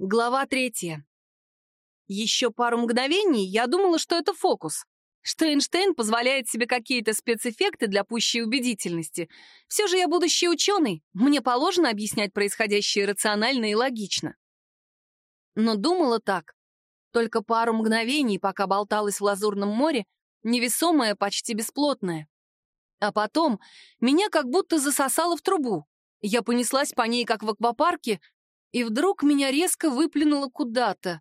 Глава третья. Еще пару мгновений я думала, что это фокус, что Эйнштейн позволяет себе какие-то спецэффекты для пущей убедительности. Все же я будущий ученый, мне положено объяснять происходящее рационально и логично. Но думала так. Только пару мгновений, пока болталась в Лазурном море, невесомая, почти бесплотная. А потом меня как будто засосало в трубу. Я понеслась по ней, как в аквапарке, и вдруг меня резко выплюнуло куда-то.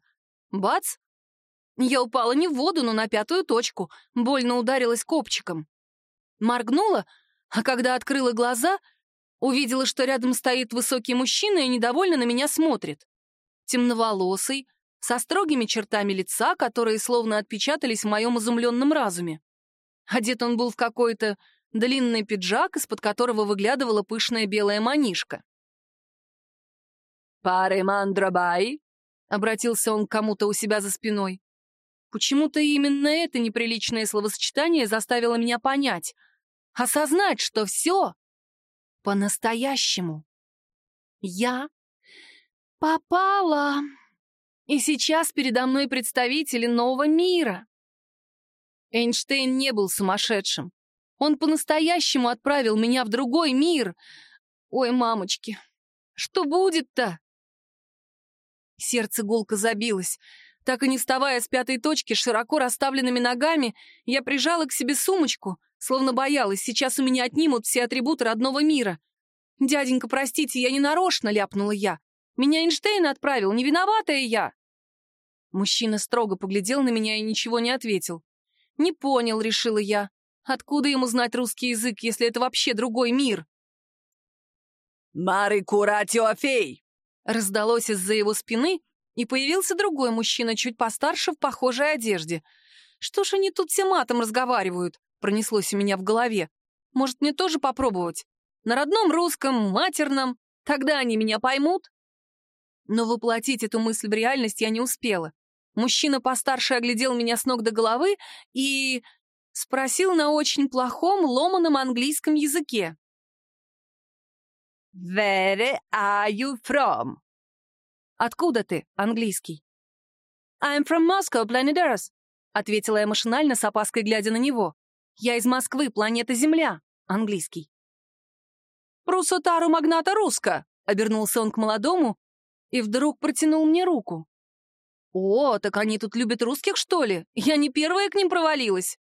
Бац! Я упала не в воду, но на пятую точку, больно ударилась копчиком. Моргнула, а когда открыла глаза, увидела, что рядом стоит высокий мужчина и недовольно на меня смотрит. Темноволосый, со строгими чертами лица, которые словно отпечатались в моем изумленном разуме. Одет он был в какой-то длинный пиджак, из-под которого выглядывала пышная белая манишка. «Паремандрабай?» — обратился он к кому-то у себя за спиной. Почему-то именно это неприличное словосочетание заставило меня понять, осознать, что все по-настоящему. Я попала. И сейчас передо мной представители нового мира. Эйнштейн не был сумасшедшим. Он по-настоящему отправил меня в другой мир. Ой, мамочки, что будет-то? Сердце гулко забилось. Так и не вставая с пятой точки, широко расставленными ногами, я прижала к себе сумочку, словно боялась, сейчас у меня отнимут все атрибуты родного мира. «Дяденька, простите, я не нарочно», — ляпнула я. «Меня Эйнштейн отправил, не виноватая я». Мужчина строго поглядел на меня и ничего не ответил. «Не понял», — решила я. «Откуда ему знать русский язык, если это вообще другой мир?» «Мары Куратиофей!» Раздалось из-за его спины, и появился другой мужчина, чуть постарше, в похожей одежде. «Что ж они тут все матом разговаривают?» — пронеслось у меня в голове. «Может, мне тоже попробовать? На родном русском, матерном? Тогда они меня поймут?» Но воплотить эту мысль в реальность я не успела. Мужчина постарше оглядел меня с ног до головы и... спросил на очень плохом, ломаном английском языке. «Where are you from?» «Откуда ты, английский?» «I'm from Moscow, planet Earth», — ответила я машинально с опаской, глядя на него. «Я из Москвы, планета Земля, английский». «Прусотару магната руска», — обернулся он к молодому и вдруг протянул мне руку. «О, так они тут любят русских, что ли? Я не первая к ним провалилась».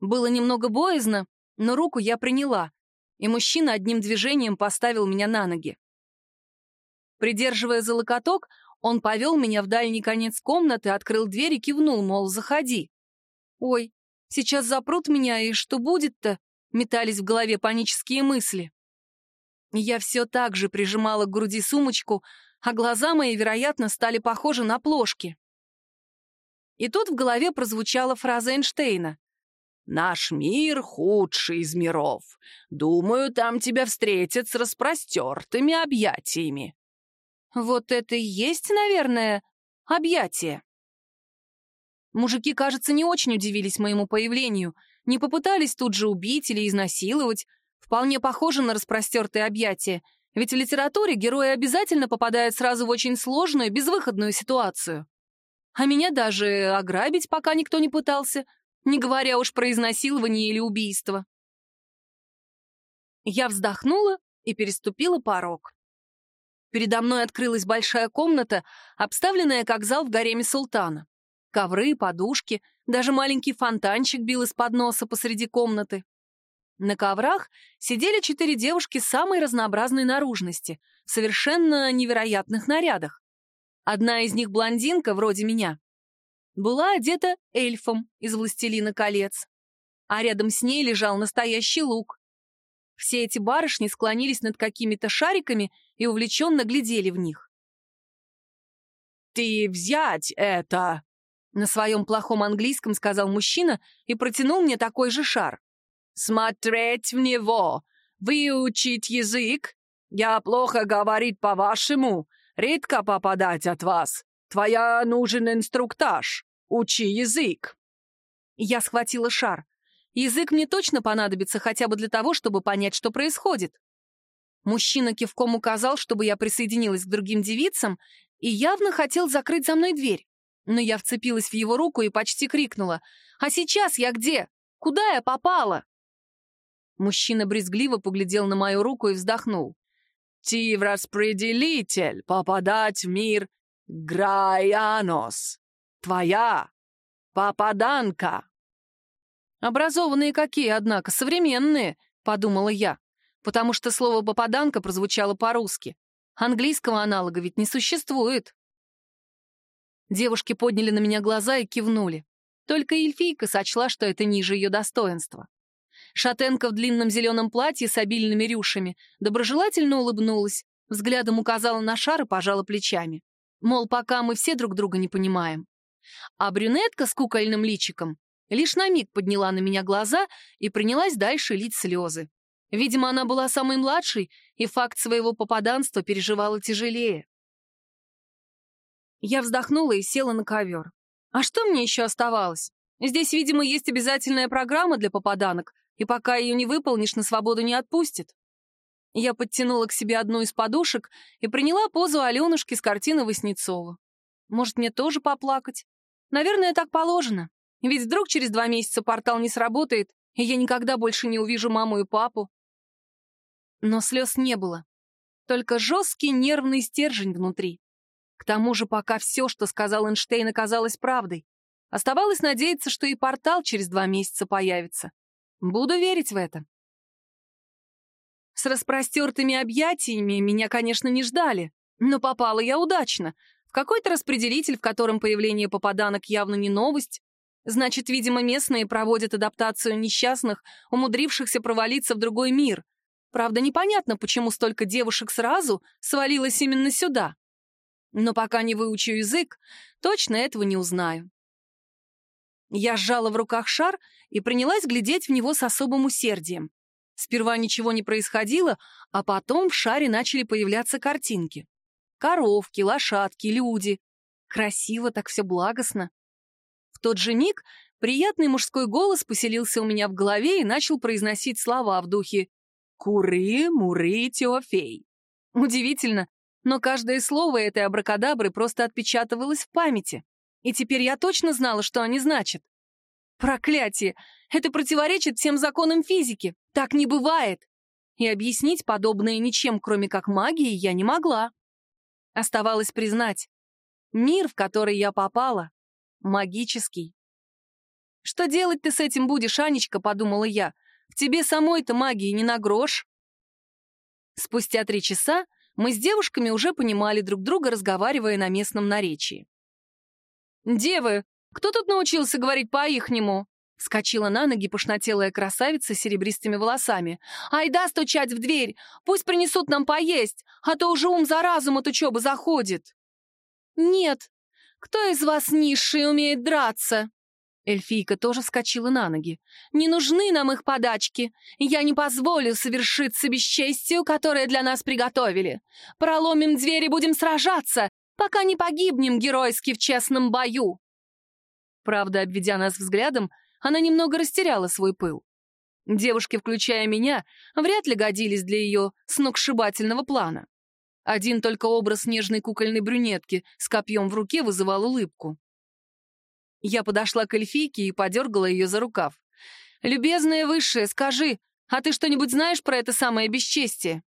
Было немного боязно, но руку я приняла, и мужчина одним движением поставил меня на ноги. Придерживая за локоток, он повел меня в дальний конец комнаты, открыл дверь и кивнул, мол, заходи. «Ой, сейчас запрут меня, и что будет-то?» — метались в голове панические мысли. Я все так же прижимала к груди сумочку, а глаза мои, вероятно, стали похожи на плошки. И тут в голове прозвучала фраза Эйнштейна. Наш мир худший из миров. Думаю, там тебя встретят с распростертыми объятиями». Вот это и есть, наверное, объятие. Мужики, кажется, не очень удивились моему появлению, не попытались тут же убить или изнасиловать. Вполне похоже на распростертые объятия, ведь в литературе герои обязательно попадают сразу в очень сложную, безвыходную ситуацию. А меня даже ограбить пока никто не пытался — не говоря уж про изнасилование или убийство. Я вздохнула и переступила порог. Передо мной открылась большая комната, обставленная как зал в гареме султана. Ковры, подушки, даже маленький фонтанчик бил из-под носа посреди комнаты. На коврах сидели четыре девушки самой разнообразной наружности, в совершенно невероятных нарядах. Одна из них блондинка, вроде меня, была одета эльфом из «Властелина колец», а рядом с ней лежал настоящий лук. Все эти барышни склонились над какими-то шариками и увлеченно глядели в них. «Ты взять это!» На своем плохом английском сказал мужчина и протянул мне такой же шар. «Смотреть в него! Выучить язык! Я плохо говорить по-вашему, редко попадать от вас. Твоя нужен инструктаж. Учи язык. Я схватила шар. Язык мне точно понадобится хотя бы для того, чтобы понять, что происходит. Мужчина кивком указал, чтобы я присоединилась к другим девицам, и явно хотел закрыть за мной дверь. Но я вцепилась в его руку и почти крикнула. «А сейчас я где? Куда я попала?» Мужчина брезгливо поглядел на мою руку и вздохнул. «Ти в распределитель попадать в мир Граянос. Твоя попаданка». «Образованные какие, однако, современные», — подумала я, потому что слово «попаданка» прозвучало по-русски. Английского аналога ведь не существует. Девушки подняли на меня глаза и кивнули. Только эльфийка сочла, что это ниже ее достоинства. Шатенка в длинном зеленом платье с обильными рюшами доброжелательно улыбнулась, взглядом указала на шар и пожала плечами. Мол, пока мы все друг друга не понимаем. А брюнетка с кукольным личиком лишь на миг подняла на меня глаза и принялась дальше лить слезы. Видимо, она была самой младшей, и факт своего попаданства переживала тяжелее. Я вздохнула и села на ковер. А что мне еще оставалось? Здесь, видимо, есть обязательная программа для попаданок, и пока ее не выполнишь, на свободу не отпустит. Я подтянула к себе одну из подушек и приняла позу Аленушки с картины Васнецова. Может, мне тоже поплакать? Наверное, так положено. Ведь вдруг через два месяца портал не сработает, и я никогда больше не увижу маму и папу. Но слез не было. Только жесткий нервный стержень внутри. К тому же пока все, что сказал Эйнштейн, оказалось правдой. Оставалось надеяться, что и портал через два месяца появится. Буду верить в это. С распростертыми объятиями меня, конечно, не ждали, но попала я удачно. В какой-то распределитель, в котором появление попаданок явно не новость. Значит, видимо, местные проводят адаптацию несчастных, умудрившихся провалиться в другой мир. Правда, непонятно, почему столько девушек сразу свалилось именно сюда. Но пока не выучу язык, точно этого не узнаю. Я сжала в руках шар и принялась глядеть в него с особым усердием. Сперва ничего не происходило, а потом в шаре начали появляться картинки. Коровки, лошадки, люди. Красиво, так все благостно. В тот же миг приятный мужской голос поселился у меня в голове и начал произносить слова в духе «Куры, муры, теофей». Удивительно, но каждое слово этой абракадабры просто отпечатывалось в памяти. И теперь я точно знала, что они значат. Проклятие! Это противоречит всем законам физики. Так не бывает. И объяснить подобное ничем, кроме как магией, я не могла. Оставалось признать, мир, в который я попала, магический. «Что делать ты с этим будешь, Анечка?» — подумала я. «В тебе самой-то магии не на грош». Спустя три часа мы с девушками уже понимали друг друга, разговаривая на местном наречии. «Девы, кто тут научился говорить по-ихнему?» Вскочила на ноги пошнотелая красавица с серебристыми волосами. «Айда стучать в дверь! Пусть принесут нам поесть, а то уже ум за разум от учебы заходит!» «Нет! Кто из вас низший умеет драться?» Эльфийка тоже вскочила на ноги. «Не нужны нам их подачки. Я не позволю совершиться бесчестию, которое для нас приготовили. Проломим дверь и будем сражаться, пока не погибнем геройски в честном бою». Правда, обведя нас взглядом, она немного растеряла свой пыл. Девушки, включая меня, вряд ли годились для ее сногсшибательного плана. Один только образ нежной кукольной брюнетки с копьем в руке вызывал улыбку. Я подошла к эльфийке и подергала ее за рукав. «Любезная высшая, скажи, а ты что-нибудь знаешь про это самое бесчестие?»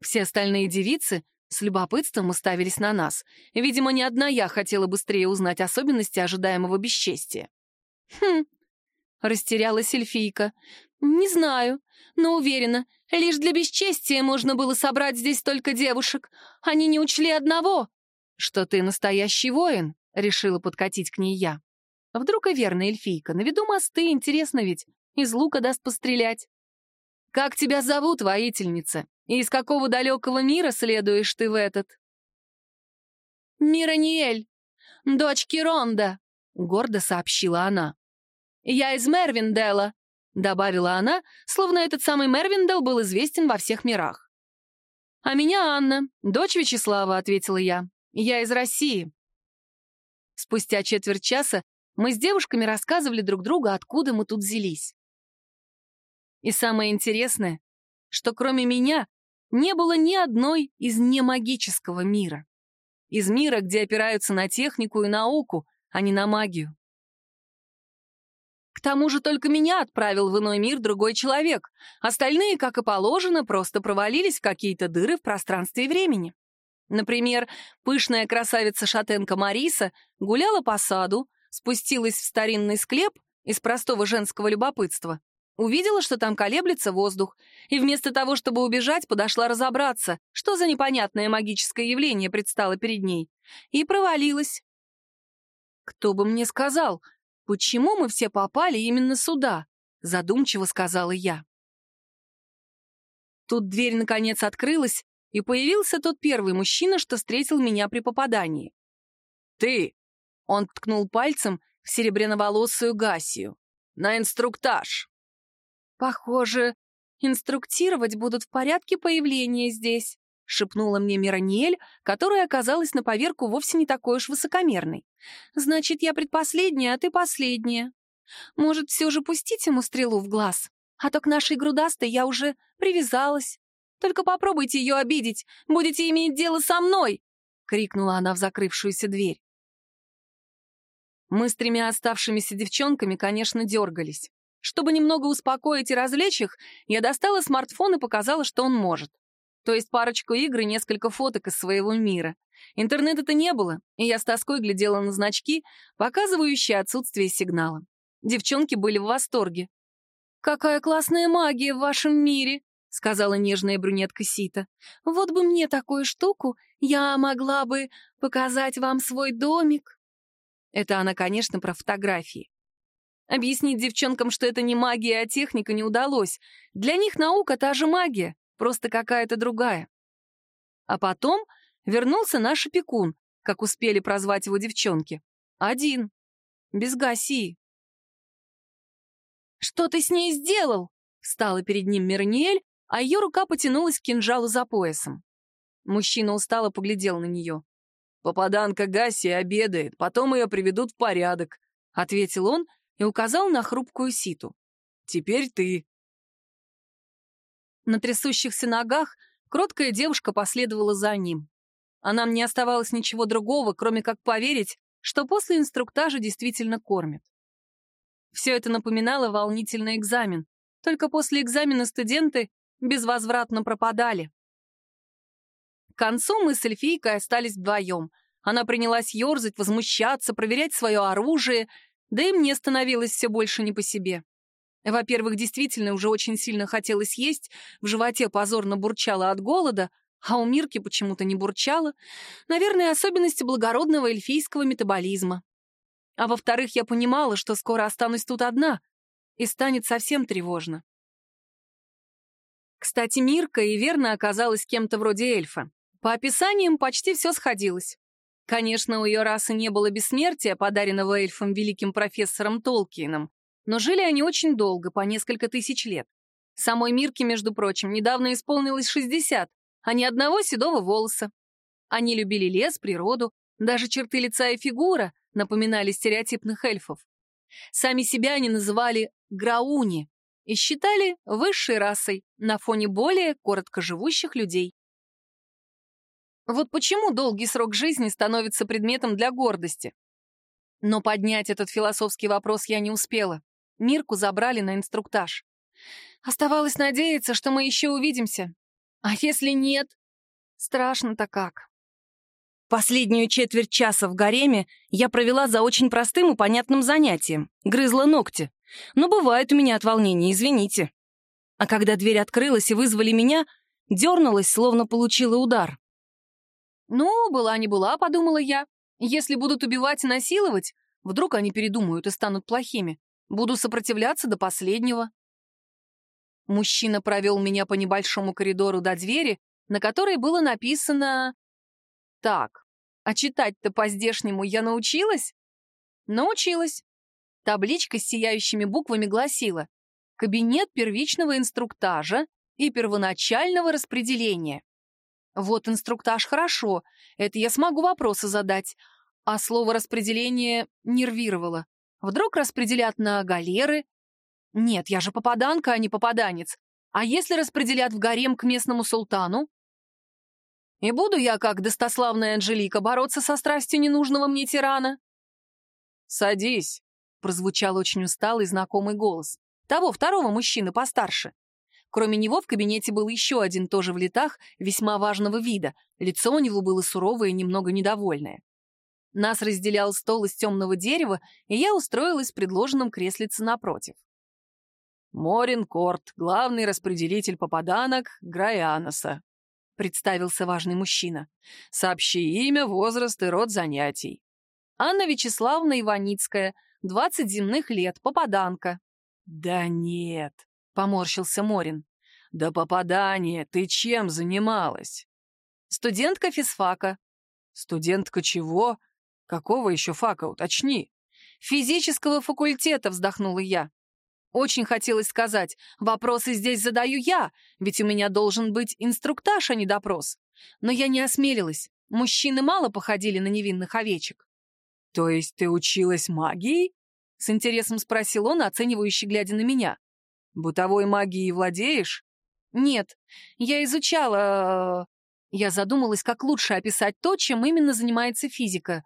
Все остальные девицы с любопытством уставились на нас. Видимо, ни одна я хотела быстрее узнать особенности ожидаемого бесчестия. «Хм...» — растерялась эльфийка. «Не знаю, но уверена, лишь для бесчестия можно было собрать здесь только девушек. Они не учли одного, что ты настоящий воин», — решила подкатить к ней я. «Вдруг и верно, эльфийка, на виду мосты, интересно ведь, из лука даст пострелять». «Как тебя зовут, воительница?» И из какого далекого мира следуешь ты в этот?» «Мираниэль, дочь Киронда», — гордо сообщила она. «Я из Мервиндела», — добавила она, словно этот самый Мервиндел был известен во всех мирах. «А меня Анна, дочь Вячеслава», — ответила я. «Я из России». Спустя четверть часа мы с девушками рассказывали друг другу, откуда мы тут взялись. И самое интересное, что кроме меня не было ни одной из немагического мира. Из мира, где опираются на технику и науку, а не на магию. К тому же только меня отправил в иной мир другой человек. Остальные, как и положено, просто провалились в какие-то дыры в пространстве и времени. Например, пышная красавица-шатенка Мариса гуляла по саду, спустилась в старинный склеп из простого женского любопытства, увидела, что там колеблется воздух, и вместо того, чтобы убежать, подошла разобраться, что за непонятное магическое явление предстало перед ней, и провалилась. Кто бы мне сказал, «Почему мы все попали именно сюда?» — задумчиво сказала я. Тут дверь наконец открылась, и появился тот первый мужчина, что встретил меня при попадании. «Ты!» — он ткнул пальцем в серебряноволосую Гасию. «На инструктаж!» «Похоже, инструктировать будут в порядке появления здесь», — шепнула мне Миранель, которая оказалась на поверку вовсе не такой уж высокомерной. «Значит, я предпоследняя, а ты последняя. Может, все же пустить ему стрелу в глаз? А то к нашей грудастой я уже привязалась. Только попробуйте ее обидеть, будете иметь дело со мной!» — крикнула она в закрывшуюся дверь. Мы с тремя оставшимися девчонками, конечно, дергались. Чтобы немного успокоить и развлечь их, я достала смартфон и показала, что он может то есть парочку игр и несколько фоток из своего мира. Интернета-то не было, и я с тоской глядела на значки, показывающие отсутствие сигнала. Девчонки были в восторге. «Какая классная магия в вашем мире!» — сказала нежная брюнетка Сита. «Вот бы мне такую штуку, я могла бы показать вам свой домик». Это она, конечно, про фотографии. Объяснить девчонкам, что это не магия, а техника, не удалось. Для них наука — та же магия, просто какая-то другая. А потом вернулся наш опекун, как успели прозвать его девчонки. Один. Без Гаси. «Что ты с ней сделал?» Встала перед ним Мерниэль, а ее рука потянулась к кинжалу за поясом. Мужчина устало поглядел на нее. «Попаданка Гаси обедает, потом ее приведут в порядок», — ответил он и указал на хрупкую ситу. «Теперь ты». На трясущихся ногах кроткая девушка последовала за ним. А нам не оставалось ничего другого, кроме как поверить, что после инструктажа действительно кормят. Все это напоминало волнительный экзамен, только после экзамена студенты безвозвратно пропадали. К концу мы с эльфийкой остались вдвоем. Она принялась ерзать, возмущаться, проверять свое оружие, да и мне становилось все больше не по себе. Во-первых, действительно уже очень сильно хотелось есть, в животе позорно бурчало от голода, а у Мирки почему-то не бурчало. Наверное, особенности благородного эльфийского метаболизма. А во-вторых, я понимала, что скоро останусь тут одна, и станет совсем тревожно. Кстати, Мирка и верно оказалась кем-то вроде эльфа. По описаниям почти все сходилось. Конечно, у ее расы не было бессмертия, подаренного эльфом великим профессором Толкиеном, но жили они очень долго, по несколько тысяч лет. Самой Мирке, между прочим, недавно исполнилось 60, а ни одного седого волоса. Они любили лес, природу, даже черты лица и фигура напоминали стереотипных эльфов. Сами себя они называли грауни и считали высшей расой на фоне более короткоживущих людей. Вот почему долгий срок жизни становится предметом для гордости. Но поднять этот философский вопрос я не успела. Мирку забрали на инструктаж. Оставалось надеяться, что мы еще увидимся. А если нет? Страшно-то как. Последнюю четверть часа в гареме я провела за очень простым и понятным занятием. Грызла ногти. Но бывает у меня от волнения, извините. А когда дверь открылась и вызвали меня, дернулась, словно получила удар. «Ну, была не была», — подумала я. «Если будут убивать и насиловать, вдруг они передумают и станут плохими. Буду сопротивляться до последнего. Мужчина провел меня по небольшому коридору до двери, на которой было написано... Так, а читать-то по-здешнему я научилась? Научилась. Табличка с сияющими буквами гласила «Кабинет первичного инструктажа и первоначального распределения». Вот инструктаж хорошо, это я смогу вопросы задать, а слово «распределение» нервировало. Вдруг распределят на галеры? Нет, я же попаданка, а не попаданец. А если распределят в гарем к местному султану? И буду я, как достославная Анжелика, бороться со страстью ненужного мне тирана?» «Садись», — прозвучал очень усталый знакомый голос. Того, второго мужчины постарше. Кроме него в кабинете был еще один тоже в летах, весьма важного вида. Лицо у него было суровое и немного недовольное. Нас разделял стол из темного дерева, и я устроилась в предложенном креслице напротив. «Морин Корт, главный распределитель попаданок Граяноса», — представился важный мужчина. «Сообщи имя, возраст и род занятий». «Анна Вячеславовна Иваницкая, 20 земных лет, попаданка». «Да нет», — поморщился Морин. «Да попадание, ты чем занималась?» «Студентка физфака». «Студентка чего? Какого еще фака, уточни?» «Физического факультета», — вздохнула я. Очень хотелось сказать, вопросы здесь задаю я, ведь у меня должен быть инструктаж, а не допрос. Но я не осмелилась. Мужчины мало походили на невинных овечек. «То есть ты училась магией?» — с интересом спросил он, оценивающий, глядя на меня. «Бытовой магией владеешь?» «Нет, я изучала...» Я задумалась, как лучше описать то, чем именно занимается физика.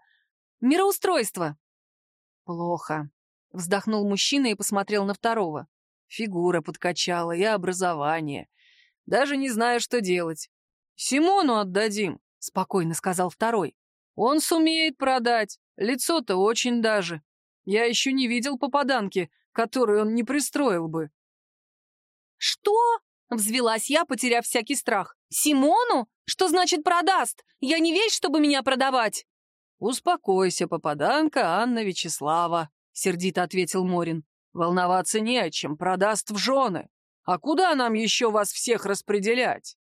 Мироустройство. «Плохо», Вздохнул мужчина и посмотрел на второго. Фигура подкачала и образование. Даже не знаю, что делать. «Симону отдадим», — спокойно сказал второй. «Он сумеет продать. Лицо-то очень даже. Я еще не видел попаданки, которую он не пристроил бы». «Что?» — взвелась я, потеряв всякий страх. «Симону? Что значит продаст? Я не вещь, чтобы меня продавать!» «Успокойся, попаданка Анна Вячеслава», — сердито ответил Морин. «Волноваться не о чем, продаст в жены. А куда нам еще вас всех распределять?»